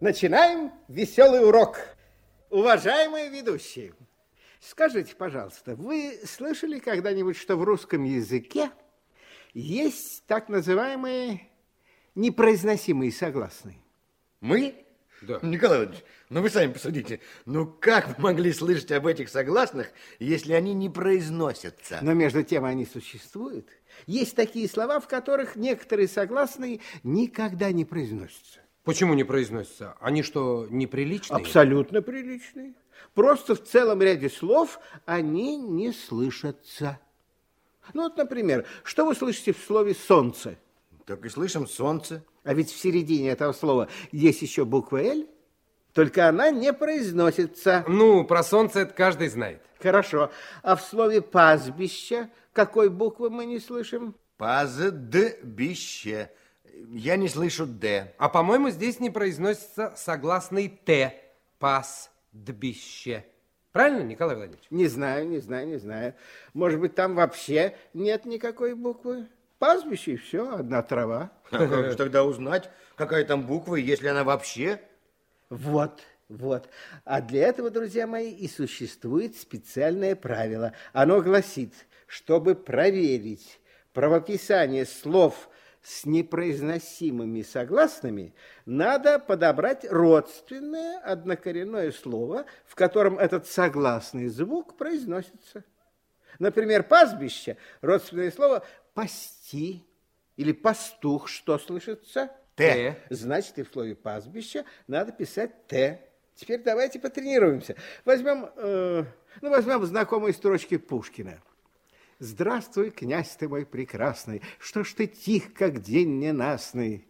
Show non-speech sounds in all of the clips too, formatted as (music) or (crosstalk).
Начинаем веселый урок. Уважаемые ведущие, скажите, пожалуйста, вы слышали когда-нибудь, что в русском языке есть так называемые непроизносимые согласные? Мы? Да. Николай Иванович, ну вы сами посудите. Ну как вы могли слышать об этих согласных, если они не произносятся? Но между тем они существуют. Есть такие слова, в которых некоторые согласные никогда не произносятся. Почему не произносятся? Они что, неприличные? Абсолютно приличные. Просто в целом ряде слов они не слышатся. Ну вот, например, что вы слышите в слове «солнце»? Так и слышим солнце. А ведь в середине этого слова есть еще буква «Л», только она не произносится. Ну, про солнце это каждый знает. Хорошо. А в слове «пастбище» какой буквы мы не слышим? Паздбище. Я не слышу «д». А, по-моему, здесь не произносится согласный «т». Пас, дбище. Правильно, Николай Владимирович? Не знаю, не знаю, не знаю. Может быть, там вообще нет никакой буквы? Пастбище и все, одна трава. А как же тогда узнать, какая там буква, если она вообще? Вот, вот. А для этого, друзья мои, и существует специальное правило. Оно гласит, чтобы проверить правописание слов с непроизносимыми согласными, надо подобрать родственное однокоренное слово, в котором этот согласный звук произносится. Например, пастбище, родственное слово пасти или пастух, что слышится? Т. Значит, и в слове пастбище надо писать Т. Теперь давайте потренируемся. Возьмем, э, ну, возьмем знакомые строчки Пушкина. Здравствуй, князь ты мой прекрасный, что ж ты тих, как день ненастный.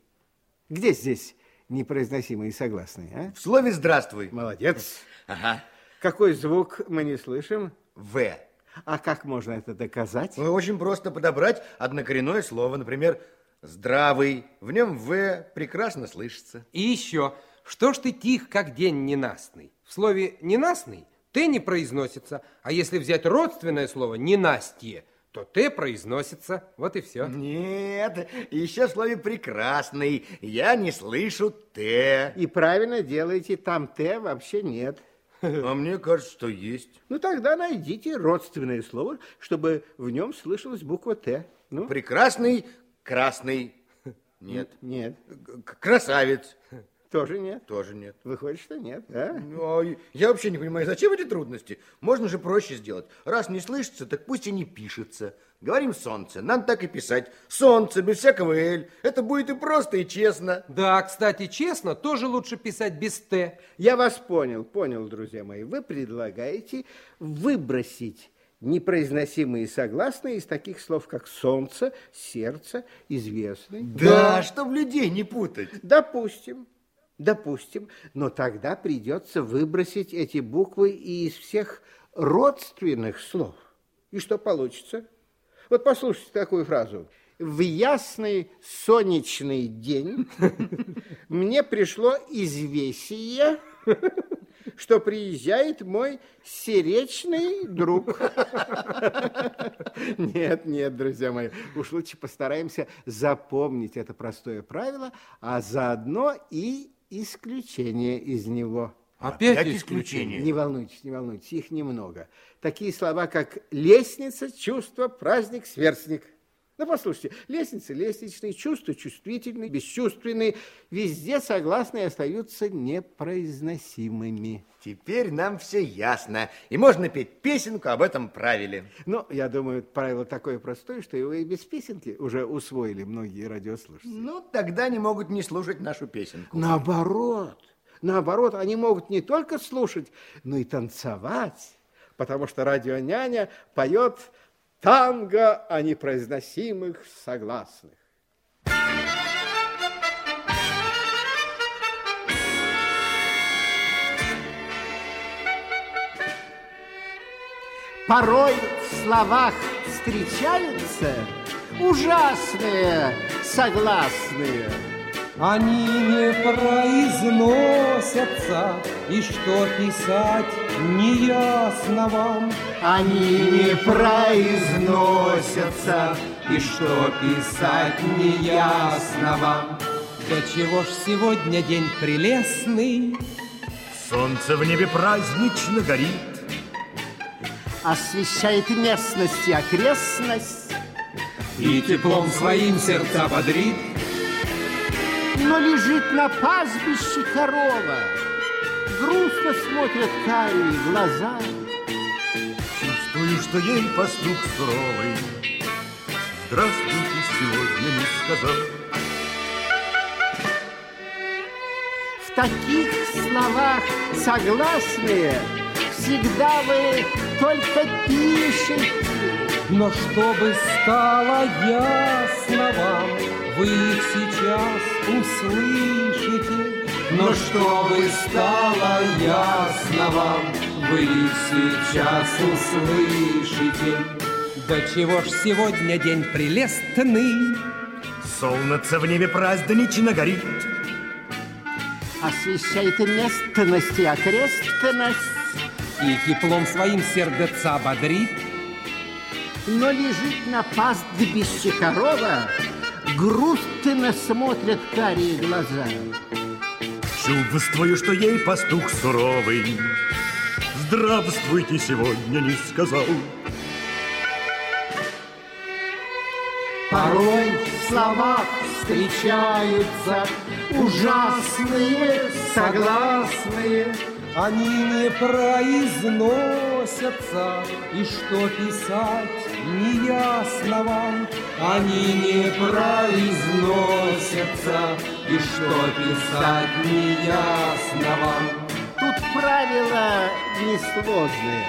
Где здесь непроизносимые согласные, а? В слове «здравствуй». Молодец. Ага. Какой звук мы не слышим? В. А как можно это доказать? Ну, Очень просто подобрать однокоренное слово, например, «здравый». В нем «в» прекрасно слышится. И еще, что ж ты тих, как день ненастный? В слове «ненастный» «т» не произносится, а если взять родственное слово «ненастье», то «т» произносится. Вот и все. Нет, еще в слове «прекрасный» я не слышу «т». И правильно делаете, там Т вообще нет. А мне кажется, что есть. Ну, тогда найдите родственное слово, чтобы в нем слышалась буква Т. Ну, Прекрасный, красный. Нет. нет, Красавец. Тоже нет. Тоже нет. Выходит, что нет, да? Ну, а Я вообще не понимаю, зачем эти трудности? Можно же проще сделать. Раз не слышится, так пусть и не пишется. Говорим солнце, надо так и писать. Солнце, без всякого «эль». Это будет и просто, и честно. Да, кстати, честно, тоже лучше писать без «т». Я вас понял, понял, друзья мои. Вы предлагаете выбросить непроизносимые согласные из таких слов, как солнце, сердце, известный. Да, чтоб людей не путать. Допустим, допустим, но тогда придется выбросить эти буквы и из всех родственных слов. И что получится? Вот послушайте такую фразу. В ясный солнечный день (laughs) мне пришло известие, что приезжает мой серечный друг. (laughs) Нет, нет, друзья мои, уж лучше постараемся запомнить это простое правило, а заодно и исключение из него. Опять, Опять исключение. Не волнуйтесь, не волнуйтесь, их немного. Такие слова, как лестница, чувство, праздник, сверстник. Ну, послушайте, лестница, лестничный, чувство, чувствительный, бесчувственный, везде согласные остаются непроизносимыми. Теперь нам все ясно. И можно петь песенку об этом правиле. Ну, я думаю, правило такое простое, что его и без песенки уже усвоили многие радиослушатели. Ну, тогда они могут не слушать нашу песенку. Наоборот, наоборот, они могут не только слушать, но и танцевать, потому что радионяня поет танго о непроизносимых согласных. Порой в словах встречаются ужасные согласные. Они не произносятся, и что писать неясно вам. Они не произносятся, И что писать неясно вам. Да чего ж сегодня день прелестный, Солнце в небе празднично горит, Освещает местность и окрестность, И теплом своим сердца бодрит. Но лежит на пастбище корова. Грустно смотрят карие глаза. Чувствую, что ей пастух суровый Здравствуйте сегодня не сказал. В таких словах согласные всегда вы только пишете. Но чтобы стало ясно вам, вы их сейчас услышите. Но чтобы стало ясно вам, вы их сейчас услышите. Да чего ж сегодня день прелестный, Солнце в небе празднично горит, Освещает местность и окрестность, и теплом своим сердца бодрит. но лежит на пастбище корова, грустно смотрят карие глаза. Чувствую, что ей пастух суровый Здравствуйте сегодня не сказал. Порой в словах встречаются ужасные, согласные. Они не произносятся, и что писать неясно вам. Они не произносятся, и что писать неясно вам. Тут правила несложные.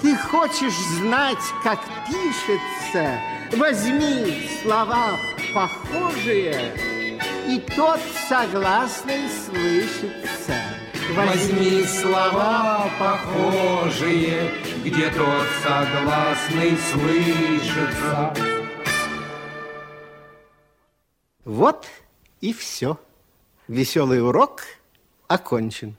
Ты хочешь знать, как пишется, возьми слова похожие, и тот согласный слышится. Возьми слова похожие, где тот согласный слышится. Вот и все. Веселый урок окончен.